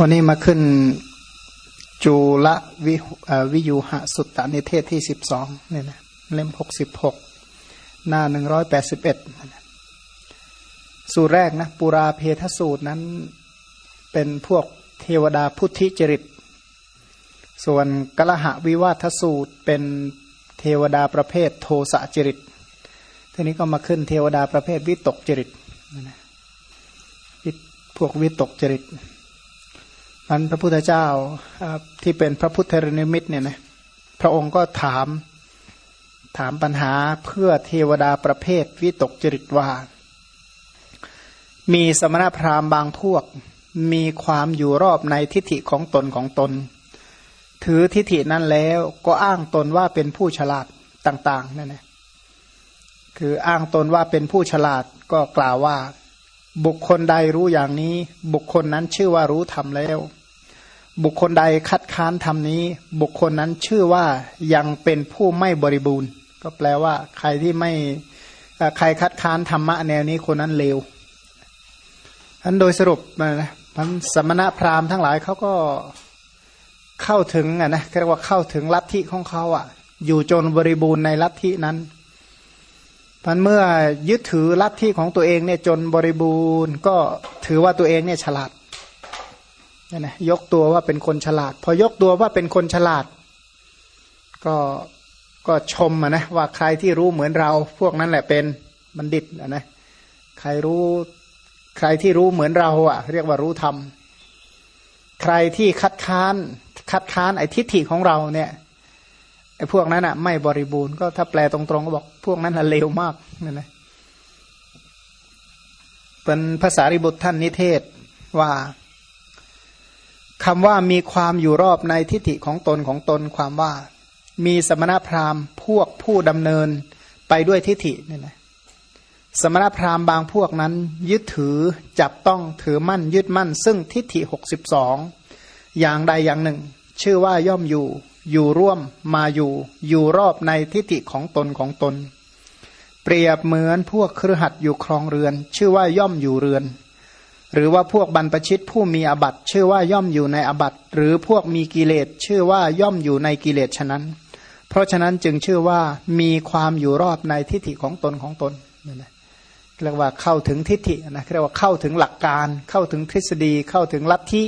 วันนี้มาขึ้นจูละวิวิยูหสุตตนิเทศที่สิบสองเนี่ยนะเล่มหกสิบหกหน้าหนึ่งร้อยแปดสิบเอ็ดสูตรแรกนะปุราเพทสูตรนั้นเป็นพวกเทวดาพุทธิจริต ส่วนกละหะวิวาทสูตรเป็นเทวดาประเภทโทสะจริต ทีนี้ก็มาขึ้นเทวดาประเภทวิตกจริต พวกวิตกจริต มันพระพุทธเจ้าที่เป็นพระพุทธรนิมิตเนี่ยนะพระองค์ก็ถามถามปัญหาเพื่อเทวดาประเภทวิตกจริตว่า มีสมณพราหมณ์บางพวก มีความอยู่รอบในทิฏฐิของตนของตน ถือทิฏฐินั้นแล้วก็อ้างตนว่าเป็นผู้ฉลาดต่างๆนั่นแหละคืออ้างตนว่าเป็นผู้ฉลาดก็กล่าวว่า บุคคลใดรู้อย่างนี้ บุคคลนั้นชื่อว่ารู้ธรรมแล้ว บุคคลใดคัดค้านธรรมนี้ บุคคลนั้นชื่อว่ายังเป็นผู้ไม่บริบูรณ์ ก็แปลว่า ใครที่ไม่ใครคัดค้านธรรมะแนวนี้คนนั้นเลวอันโดยสรุปนะมันสมณะพราหมณ์ทั้งหลายเขาก็เข้าถึงอะนะเรียกว่าเข้าถึงลัทธิของเขาอะ อยู่จนบริบูรณ์ในลัทธินั้น พันเมื่อยึดถือลัทธิของตัวเองเนี่ยจนบริบูรณ์ ก็ถือว่าตัวเองเนี่ยฉลาดนี่นะยกตัวว่าเป็นคนฉลาด พอยกตัวว่าเป็นคนฉลาด ก็ก็ชมนะว่าใครที่รู้เหมือนเรา พวกนั้นแหละเป็นบัณฑิตนะใครรู้ใครที่รู้เหมือนเราอะ เรียกว่ารู้ธรรม ใครที่คัดค้านคัดค้านไอ้ทิฏฐิของเราเนี่ย ไอ้พวกนั้นอะ ไม่บริบูรณ์ก็ถ้าแปลตรงๆก็บอก พวกนั้นเลวมากนั่นแหละเป็นภาษาริบุตรท่านนิเทศว่าคำว่ามีความอยู่รอบในทิฏฐิของตนของตนความว่า มีสมณพราหมณ์พวกผู้ดำเนินไปด้วยทิฏฐินี่แหละสมณพราหมณ์บางพวกนั้น ยึดถือจับต้องถือมั่นยึดมั่น ซึ่งทิฏฐิหกสิบสองอย่างใดอย่างหนึ่ง ชื่อว่าย่อมอยู่ อยู่ร่วมมาอยู่ อยู่รอบในทิฏฐิของตนของตน เปรียบเหมือนพวกครือหัดอยู่ครองเรือน ชื่อว่าย่อมอยู่เรือน หรือว่าพวกบรรพชิตผู้มีอบัตชื่อว่าย่อมอยู่ในอบัตหรือพวกมีกิเลสชื่อว่าย่อมอยู่ในกิเลสฉะนั้น เพราะฉะนั้นจึงชื่อว่ามีความอยู่รอบในทิฏฐิของตนของตนนั่นแหละเรียกว่าเข้าถึงทิฏฐินะเรียกว่าเข้าถึงหลักการ เข้าถึงทฤษฎีเข้าถึงลัทธิ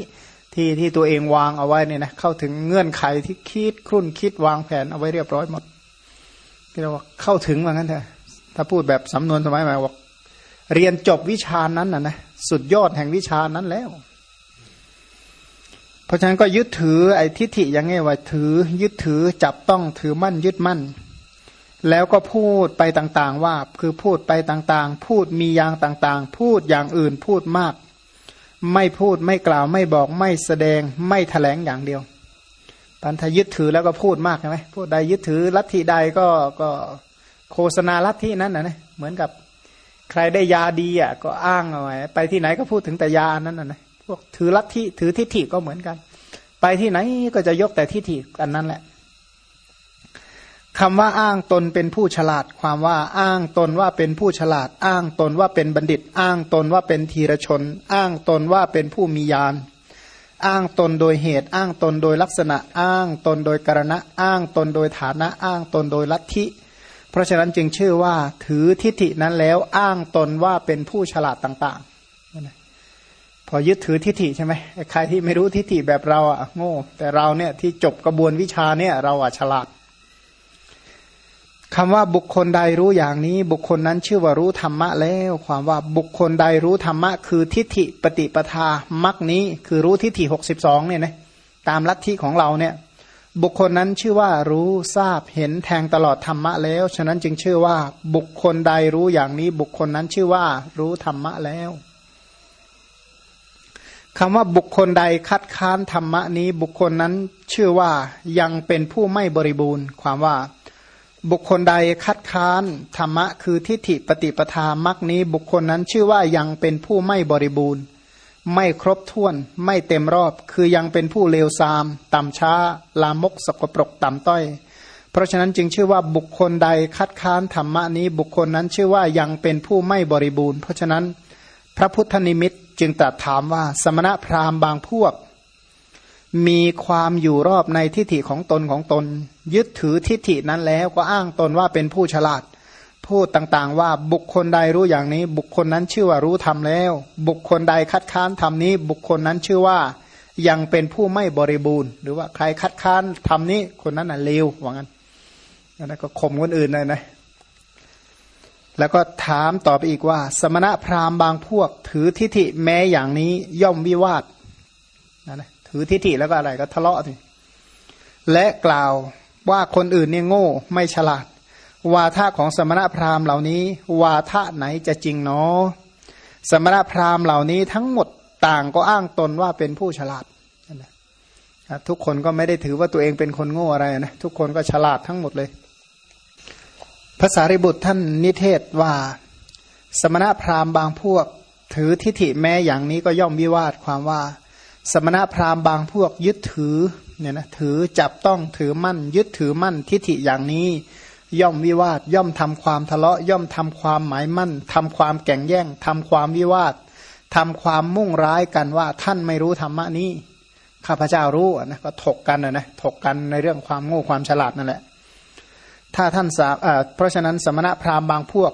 ที่ที่ตัวเองวางเอาไว้เนี่ยนะเข้าถึงเงื่อนไขที่คิดครุ่นคิดวางแผนเอาไว้เรียบร้อยหมดเรียกว่าเข้าถึงว่างั้นเถอะถ้าพูดแบบสำนวนสมัยใหม่บอกเรียนจบวิชานั้นนะนะสุดยอดแห่งวิชานั้นแล้ว เพราะฉะนั้นก็ยึดถือไอ้ทิฏฐิอย่างไงว่าถือ ยึดถือจับต้องถือมั่นยึดมั่น แล้วก็พูดไปต่างๆว่าคือพูดไปต่างๆ พูดมีอย่างต่างๆ พูดอย่างอื่นพูดมาก ไม่พูดไม่กล่าวไม่บอกไม่แสดงไม่แถลงอย่างเดียวปันทยึดถือแล้วก็พูดมากใช่ไหมพูดใดยึดถือลัทธิใดก็ก็โฆษณาลัทธินั้นนะนะเหมือนกับใครได้ยาดีอะก็อ้างเอาไว้ไปที่ไหนก็พูดถึงแต่ยานั้นนะนะพวกถือลัทธิถือทิฏฐิก็เหมือนกัน ไปที่ไหนก็จะยกแต่ทิฏฐิอันนั้นแหละ คำว่าอ้างตนเป็นผู้ฉลาด ความว่าอ้างตนว่าเป็นผู้ฉลาด อ้างตนว่าเป็นบัณฑิต อ้างตนว่าเป็นทีรชน อ้างตนว่าเป็นผู้มีญาณอ้างตนโดยเหตุ อ้างตนโดยลักษณะ อ้างตนโดยกรณะ อ้างตนโดยฐานะ อ้างตนโดยลัทธิ เพราะฉะนั้นจึงชื่อว่าถือทิฏฐินั้นแล้วอ้างตนว่าเป็นผู้ฉลาดต่างๆ พอยึดถือทิฏฐิใช่ไหมใครที่ไม่รู้ทิฏฐิแบบเราอะโง่ แต่เราเนี่ยที่จบกระบวนวิชาเนี่ยเราอะฉลาด คำว่าบุคคลใดรู้อย่างนี้ บุคคลนั้นชื่อว่ารู้ธรรมะแล้ว ความว่าบุคคลใดรู้ธรรมะ คือทิฏฐิปฏิปทามักนี้ คือรู้ทิฏฐิหกสิบสองเนี่ยนะตามลัทธิของเราเนี่ย บุคคลนั้นชื่อว่ารู้ทราบเห็นแทงตลอดธรรมะแล้ว ฉะนั้นจึงชื่อว่า บุคคลใดรู้อย่างนี้ บุคคลนั้นชื่อว่า รู้ธรรมะแล้วคำว่าบุคคลใดคัดค้านธรรมะนี้ บุคคลนั้นชื่อว่ายังเป็นผู้ไม่บริบูรณ์ ความว่า บุคคลใดคัดค้านธรรมะคือทิฏฐิปฏิปทามักนี้ บุคคลนั้นชื่อว่ายังเป็นผู้ไม่บริบูรณ์ ไม่ครบถ้วน ไม่เต็มรอบ คือยังเป็นผู้เลวทราม ต่ำช้า ลามกสกปรกต่ำต้อย เพราะฉะนั้นจึงชื่อว่าบุคคลใดคัดค้านธรรมะนี้ บุคคลนั้นชื่อว่ายังเป็นผู้ไม่บริบูรณ์ เพราะฉะนั้น พระพุทธนิมิตจึงตรัสถามว่า สมณะพราหมณ์บางพวก มีความอยู่รอบในทิฏฐิของตนของตน ยึดถือทิฏฐินั้นแล้วก็อ้างตนว่าเป็นผู้ฉลาด พูดต่างๆว่าบุคคลใดรู้อย่างนี้ บุคคลนั้นชื่อว่ารู้ทำแล้ว บุคคลใดคัดค้านทำนี้ บุคคลนั้นชื่อว่ายังเป็นผู้ไม่บริบูรณ์ หรือว่าใครคัดค้านทำนี้คนนั้นน่ะเลวว่างั้นแล้วก็ข่มคนอื่นเลยนะแล้วก็ถามต่อไปอีกว่า สมณะพราหมณ์บางพวกถือทิฏฐิแม้อย่างนี้ย่อมวิวาทนะนะ ถือทิฏฐิแล้วก็อะไรก็ทะเลาะสิและกล่าวว่าคนอื่นเนี่ยโง่ไม่ฉลาด วาทะของสมณะพราหมณ์เหล่านี้ วาทะไหนจะจริงเนาะสมณะพราหมณ์เหล่านี้ทั้งหมดต่างก็อ้างตนว่าเป็นผู้ฉลาดนะทุกคนก็ไม่ได้ถือว่าตัวเองเป็นคนโง่อะไรนะทุกคนก็ฉลาดทั้งหมดเลยภาษาริบุตรท่านนิเทศว่า สมณะพราหมณ์บางพวก ถือทิฏฐิแม้อย่างนี้ก็ย่อมวิวาทความว่า สมณะพราหมณ์บางพวกยึดถือเนี่ยนะถือจับต้องถือมั่น ยึดถือมั่นทิฏฐิอย่างนี้ ย่อมวิวาทย่อมทำความทะเลาะย่อมทำความหมายมั่นทำความแก่งแย่งทำความวิวาททำความมุ่งร้ายกันว่าท่านไม่รู้ธรรมะนี้ข้าพเจ้ารู้นะก็ถกกันนะนะถกกันในเรื่องความโง่ความฉลาดนั่นแหละ ถ้าท่านสาเพราะฉะนั้นสมณะพราหมณ์บางพวก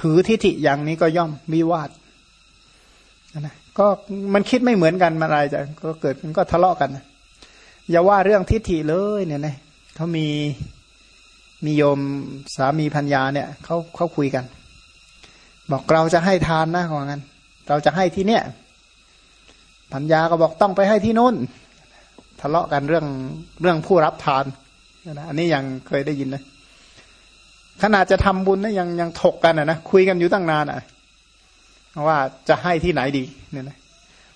ถือทิฏฐิอย่างนี้ก็ย่อมวิวาทนะ ก็มันคิดไม่เหมือนกันมาอะไรจะก็เกิดมันก็ทะเลาะกัน อย่าว่าเรื่องทิฏฐิเลยเนี่ยนะเขามีมีโยมสามีพัญญาเนี่ยเขาเขาคุยกัน บอกเราจะให้ทานนะของงั้นเราจะให้ที่เนี่ยพัญญาก็บอกต้องไปให้ที่นู้นทะเลาะกันเรื่องเรื่องผู้รับทานนะอันนี้ยังเคยได้ยินนะขนาดจะทำบุญนะยังยังถกกันนะนะคุยกันอยู่ตั้งนานอะ ว่าจะให้ที่ไหนดีเนี่ยนะ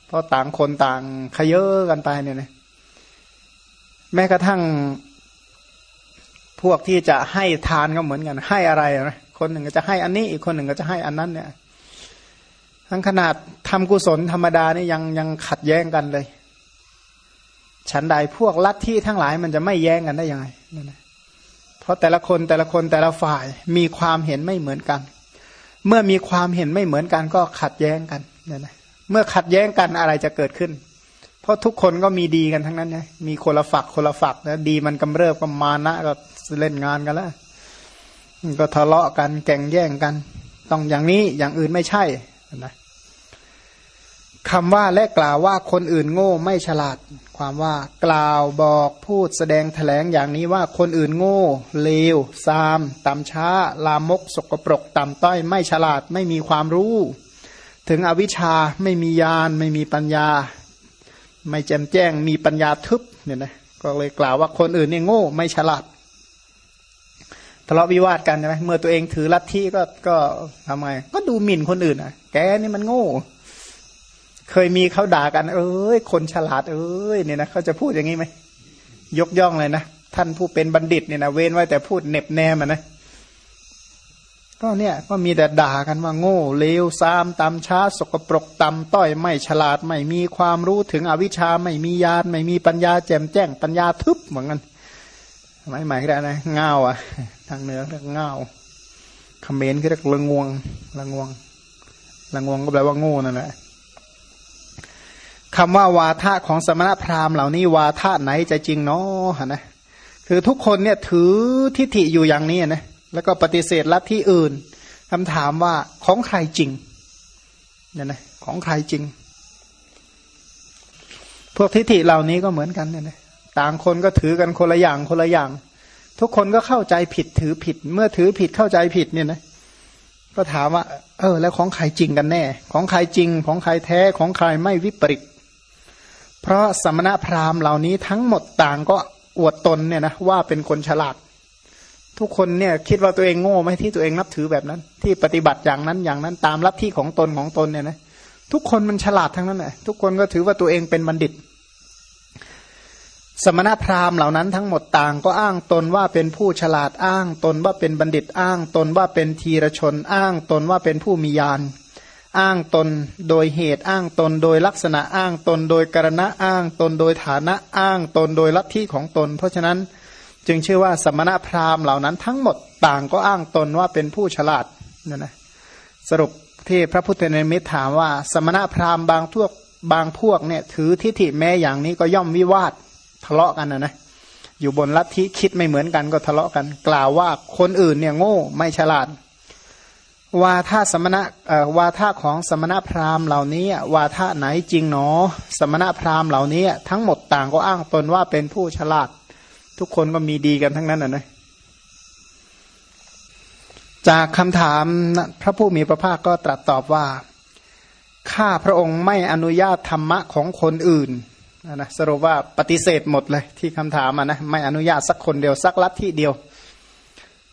เพราะต่างคนต่างขยเยอะกันไปเนี่ยนะแม้กระทั่งพวกที่จะให้ทานก็เหมือนกัน ให้อะไรนะคนหนึ่งก็จะให้อันนี้อีกคนหนึ่งก็จะให้อันนั้นเนี่ยทั้งขนาดทำกุศลธรรมดานี่ยังยังขัดแย้งกันเลย ฉันใดพวกลัทธิทั้งหลายมันจะไม่แย้งกันได้ยังไงเพราะแต่ละคนแต่ละคนแต่ละฝ่ายมีความเห็นไม่เหมือนกัน เมื่อมีความเห็นไม่เหมือนกันก็ขัดแย้งกันเนี่ยนะเมื่อขัดแย้งกันอะไรจะเกิดขึ้น เพราะทุกคนก็มีดีกันทั้งนั้นนะมีคนละฝักคนละฝักนะดีมันกำเริบก็มานะก็เล่นงานกันแล้วก็ทะเลาะกันแก่งแย่งกัน ต้องอย่างนี้อย่างอื่นไม่ใช่นะ คำว่าและกล่าวว่าคนอื่นโง่ไม่ฉลาด ความว่ากล่าวบอกพูดแสดงแถลงอย่างนี้ว่าคนอื่นโง่ เลวซามต่ำช้า ลามก สกปรก ต่ำต้อยไม่ฉลาดไม่มีความรู้ ถึงอวิชชาไม่มีญาณไม่มีปัญญา ไม่แจ่มแจ้งมีปัญญาทึบเนี่ยนะก็เลยกล่าวว่าคนอื่นเนี่ยโง่ไม่ฉลาดทะเลาะวิวาทกันใช่ไหมเมื่อตัวเองถือลัทธิก็ก็ทำไงก็ดูหมิ่นคนอื่นอะ แกนี่มันโง่ เคยมีเขาด่ากัน เอ้ย คนฉลาดเอ้ยเนี่ยนะเขาจะพูดอย่างนี้ไหมยกย่องเลยนะท่านผู้เป็นบัณฑิตเนี่ยนะเว้นไว้แต่พูดเน็บแนมนะก็เนี่ยก็มีแต่ด่ากันว่าโง่เลวซามตำช้า สกปรกตำต้อยไม่ฉลาดไม่มีความรู้ถึงอวิชชาไม่มีญาณไม่มีปัญญาแจ่มแจ้งปัญญาทึบเหมือนกันไม่หมายกันนะเงาอะ ทางเหนือเรียกเงาคอมเมนต์เรียกละงวงละงวงละงวงก็แปลว่าโง่นั่นแหละ คำว่าวาทะของสมณพราหมณ์เหล่านี้วาทะไหนจะจริงเนาะนะคือทุกคนเนี่ยถือทิฏฐิอยู่อย่างนี้นะแล้วก็ปฏิเสธลัทธิอื่นคำถามว่าของใครจริงเนี่ยนะของใครจริง พวกทิฏฐิเหล่านี้ก็เหมือนกันเนี่ยนะต่างคนก็ถือกันคนละอย่างคนละอย่าง ทุกคนก็เข้าใจผิดถือผิด เมื่อถือผิดเข้าใจผิดเนี่ยนะก็ถามว่า เออ แล้วของใครจริงกันแน่ ของใครจริง ของใครแท้ของใครไม่วิปริต เพราะสมณพราหมณ์เหล่านี้ทั้งหมดต่างก็อวดตนเนี่ยนะว่าเป็นคนฉลาด ทุกคนเนี่ยคิดว่าตัวเองโง่ไหมที่ตัวเองนับถือแบบนั้น ที่ปฏิบัติอย่างนั้นอย่างนั้นตามลัทธิของตนของตนเนี่ยนะทุกคนมันฉลาดทั้งนั้นแหละทุกคนก็ถือว่าตัวเองเป็นบัณฑิต สมณพราหมณ์เหล่านั้นทั้งหมดต่างก็อ้างตนว่าเป็นผู้ฉลาดอ้างตนว่าเป็นบัณฑิตอ้างตนว่าเป็นทีรชนอ้างตนว่าเป็นผู้มีญาณ อ้างตนโดยเหตุอ้างตนโดยลักษณะอ้างตน โดยกรณะอ้างตน โดยฐานะอ้างตนโดยลัทธิของตน เพราะฉะนั้นจึงชื่อว่าสมณพราหมณ์เหล่านั้นทั้งหมดต่างก็อ้างตนว่าเป็นผู้ฉลาดนั่นนะสรุปที่พระพุทธเนมิตถามว่า สมณพราหมณ์บางพวกบางพวกเนี่ยถือทิฏฐิแม้อย่างนี้ก็ย่อมวิวาททะเลาะกันนะนะอยู่บนลัทธิคิดไม่เหมือนกันก็ทะเลาะกัน กล่าวว่าคนอื่นเนี่ยโง่ไม่ฉลาด วาทาสมณะวาทาของสมณะพราหมณ์เหล่านี้ วาทาไหนจริงหนอ สมณะพราหมณ์เหล่านี้ ทั้งหมดต่างก็อ้างตนว่าเป็นผู้ฉลาด ทุกคนก็มีดีกันทั้งนั้นนะนะจากคำถามพระผู้มีพระภาคก็ตรัสตอบว่า ข้าพระองค์ไม่อนุญาตธรรมะของคนอื่นนะสรุปว่าปฏิเสธหมดเลยที่คำถามนะไม่อนุญาตสักคนเดียวสักลัทธิเดียว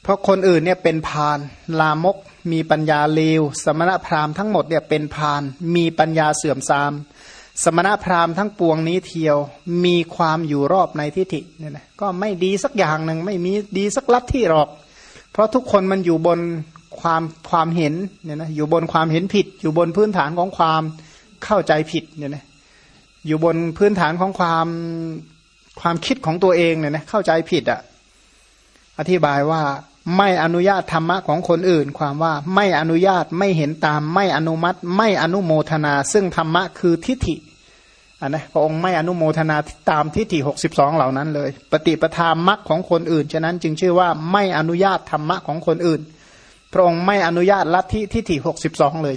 เพราะคนอื่นเนี่ยเป็นพานลามก มีปัญญาเลว สมณพราหมณ์ทั้งหมดเนี่ยเป็นพาน มีปัญญาเสื่อมทราม สมณพราหมณ์ทั้งปวงนี้เทียว มีความอยู่รอบในทิฏฐิเนี่ยนะก็ไม่ดีสักอย่างหนึ่งไม่มีดีสักลัทธิหรอก เพราะทุกคนมันอยู่บนความความเห็นเนี่ยนะอยู่บนความเห็นผิด อยู่บนพื้นฐานของความเข้าใจผิดเนี่ยนะอยู่บนพื้นฐานของความความคิดของตัวเองเนี่ยนะเข้าใจผิดอะ่ะอธิบายว่า ไม่อนุญาตธรรมะของคนอื่น ความว่าไม่อนุญาตไม่เห็นตาม ไม่อนุมัติ ไม่อนุโมทนา ซึ่งธรรมะคือทิฏฐิอันนะพระองค์ไม่อนุโมทนาตามทิฏฐิหกสิบสองเหล่านั้นเลย ปฏิปทามมักของคนอื่น ฉะนั้นจึงชื่อว่าไม่อนุญาตธรรมะของคนอื่น พระองค์ไม่อนุญาตลัทธิทิฏฐิหกสิบสองเลย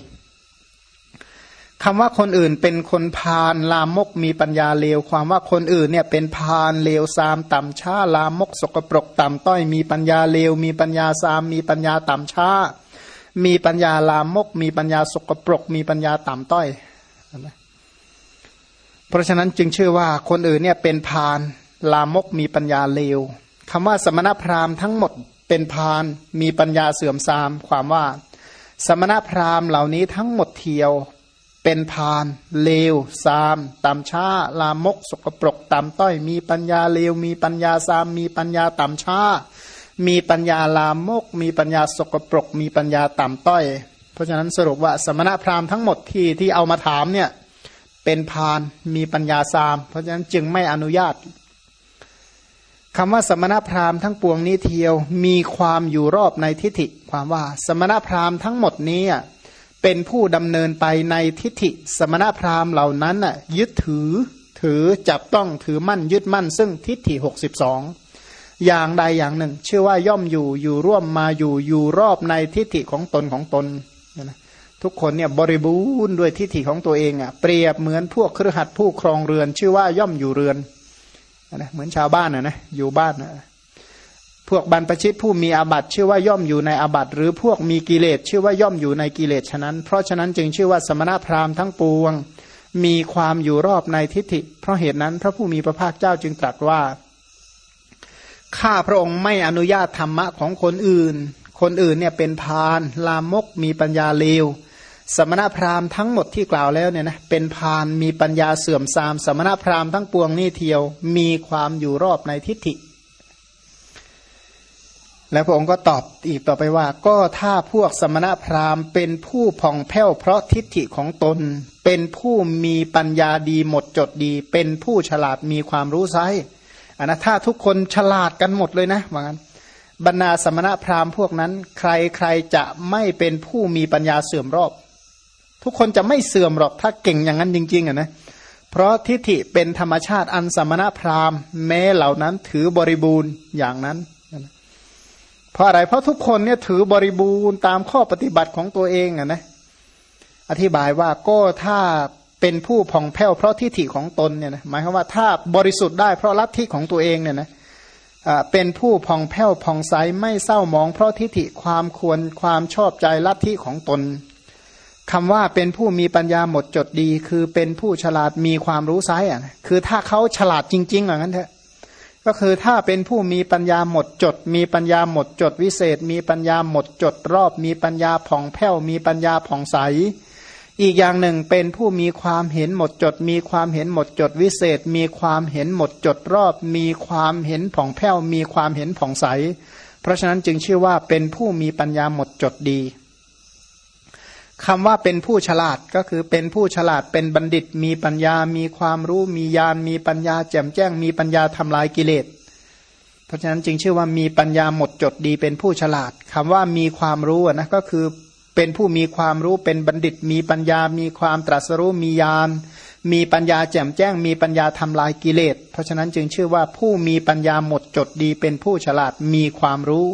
คำว่าคนอื่นเป็นคนพาลลามกมีปัญญาเลว ความว่าคนอื่นเนี่ยเป็นพาลเลวซามต่ำช้าลามกสกปรกต่ำต้อยมีปัญญาเลว มีปัญญาซามมีปัญญาต่ำช้า มีปัญญาลามก มีปัญญาสกปรก มีปัญญาต่ำต้อยเพราะฉะนั้นจึงชื่อว่าคนอื่นเนี่ยเป็นพาลลามกมีปัญญาเลวคำว่าสมณพราหมณ์ทั้งหมดเป็นพาลมีปัญญาเสื่อมทราม ความว่า สมณพราหมณ์เหล่านี้ทั้งหมดเทียว เป็นพาน เลวซามต่ำช้า ลามก สกปรกต่ำต้อย มีปัญญาเลว มีปัญญาซาม มีปัญญาต่ำช้า มีปัญญาลามก มีปัญญาสกปรก มีปัญญาต่ำต้อย เพราะฉะนั้นสรุปว่าสมณพราหมณ์ทั้งหมดที่ที่เอามาถามเนี่ยเป็นพานมีปัญญาซาม เพราะฉะนั้นจึงไม่อนุญาตคำว่าสมณพราหมณ์ทั้งปวงนี้เทียวมีความอยู่รอบในทิฏฐิความว่าสมณพราหมณ์ทั้งหมดนี้ เป็นผู้ดำเนินไปในทิฏฐิสมณพราหมณ์เหล่านั้นน่ะยึดถือถือจับต้องถือมั่นยึดมั่น ซึ่งทิฏฐิหกสิบสองอย่างใดอย่างหนึ่งเชื่อว่าย่อมอยู่อยู่ร่วมมาอยู่อยู่รอบในทิฏฐิของตนของตนนะทุกคนเนี่ยบริบูรณ์ด้วยทิฏฐิของตัวเองอะเปรียบเหมือนพวกเครือขัดผู้ครองเรือน ชื่อว่าย่อมอยู่เรือนนะเหมือนชาวบ้านนะนะอยู่บ้านนะ พวกบรรพชิตผู้มีอาบัติชื่อว่าย่อมอยู่ในอาบัติหรือพวกมีกิเลสชื่อว่าย่อมอยู่ในกิเลสฉะนั้น เพราะฉะนั้นจึงชื่อว่าสมณพราหมณ์ทั้งปวง มีความอยู่รอบในทิฏฐิ เพราะเหตุนั้นพระผู้มีพระภาคเจ้าจึงตรัสว่าข้าพระองค์ไม่อนุญาตธรรมะของคนอื่น คนอื่นเนี่ยเป็นพานลามกมีปัญญาเลว สมณพราหมณ์ทั้งหมดที่กล่าวแล้วเนี่ยนะเป็นพานมีปัญญาเสื่อมทราม สมณพราหมณ์ทั้งปวงนี่เทียว มีความอยู่รอบในทิฏฐิ แล้วพระองค์ก็ตอบอีกต่อไปว่า ก็ถ้าพวกสมณพราหมณ์เป็นผู้ผ่องแผ้วเพราะทิฏฐิของตน เป็นผู้มีปัญญาดีหมดจดดี เป็นผู้ฉลาดมีความรู้ไซอันนะถ้าทุกคนฉลาดกันหมดเลยนะว่างั้นบรรดาสมณพราหมณ์พวกนั้น ใครใครจะไม่เป็นผู้มีปัญญาเสื่อมรอบ ทุกคนจะไม่เสื่อมหรอกถ้าเก่งอย่างนั้นจริงๆอะนะเพราะทิฏฐิเป็นธรรมชาติอันสมณพราหมณ์ แม้เหล่านั้นถือบริบูรณ์อย่างนั้น เพราะอะไร เพราะทุกคนเนี่ยถือบริบูรณ์ตามข้อปฏิบัติของตัวเองอะนะ อธิบายว่าก็ถ้าเป็นผู้ผ่องแผ้วเพราะทิฏฐิของตนเนี่ยนะหมายความว่าถ้าบริสุทธิ์ได้เพราะลัทธิของตัวเองเนี่ยนะเป็นผู้ผ่องแผ้วผ่องใสไม่เศร้ามอง เพราะทิฏฐิความควรความชอบใจลัทธิของตนคำว่าเป็นผู้มีปัญญาหมดจดดี คือเป็นผู้ฉลาดมีความรู้ไซอะคือถ้าเขาฉลาดจริงๆอย่างนั้นเถอะ ก็คือถ้าเป็นผู้มีปัญญาหมดจด มีปัญญาหมดจดวิเศษ มีปัญญาหมดจดรอบ มีปัญญาผ่องแผ้ว มีปัญญาผ่องใส อีกอย่างหนึ่งเป็นผู้มีความเห็นหมดจด มีความเห็นหมดจดวิเศษ มีความเห็นหมดจดรอบ มีความเห็นผ่องแผ้ว มีความเห็นผ่องใส เพราะฉะนั้นจึงชื่อว่าเป็นผู้มีปัญญาหมดจดดี คำว่าเป็นผู้ฉลาดก็คือเป็นผู้ฉลาดเป็นบัณฑิต มีปัญญา มีความรู้ มีญาณมีปัญญา แจ่มแจ้ง มีปัญญาทำลายกิเลส เพราะฉะนั้นจึงชื่อว่ามีปัญญาหมดจดดีเป็นผู้ฉลาดคำว่ามีความรู้นะก็คือเป็นผู้มีความรู้เป็นบัณฑิต มีปัญญา มีความตรัสรู้มีญาณมีปัญญาแจ่มแจ้ง มีปัญญาทำลายกิเลส เพราะฉะนั้นจึงชื่อว่าผู้มีปัญญาหมดจดดีเป็นผู้ฉลาดมีความรู้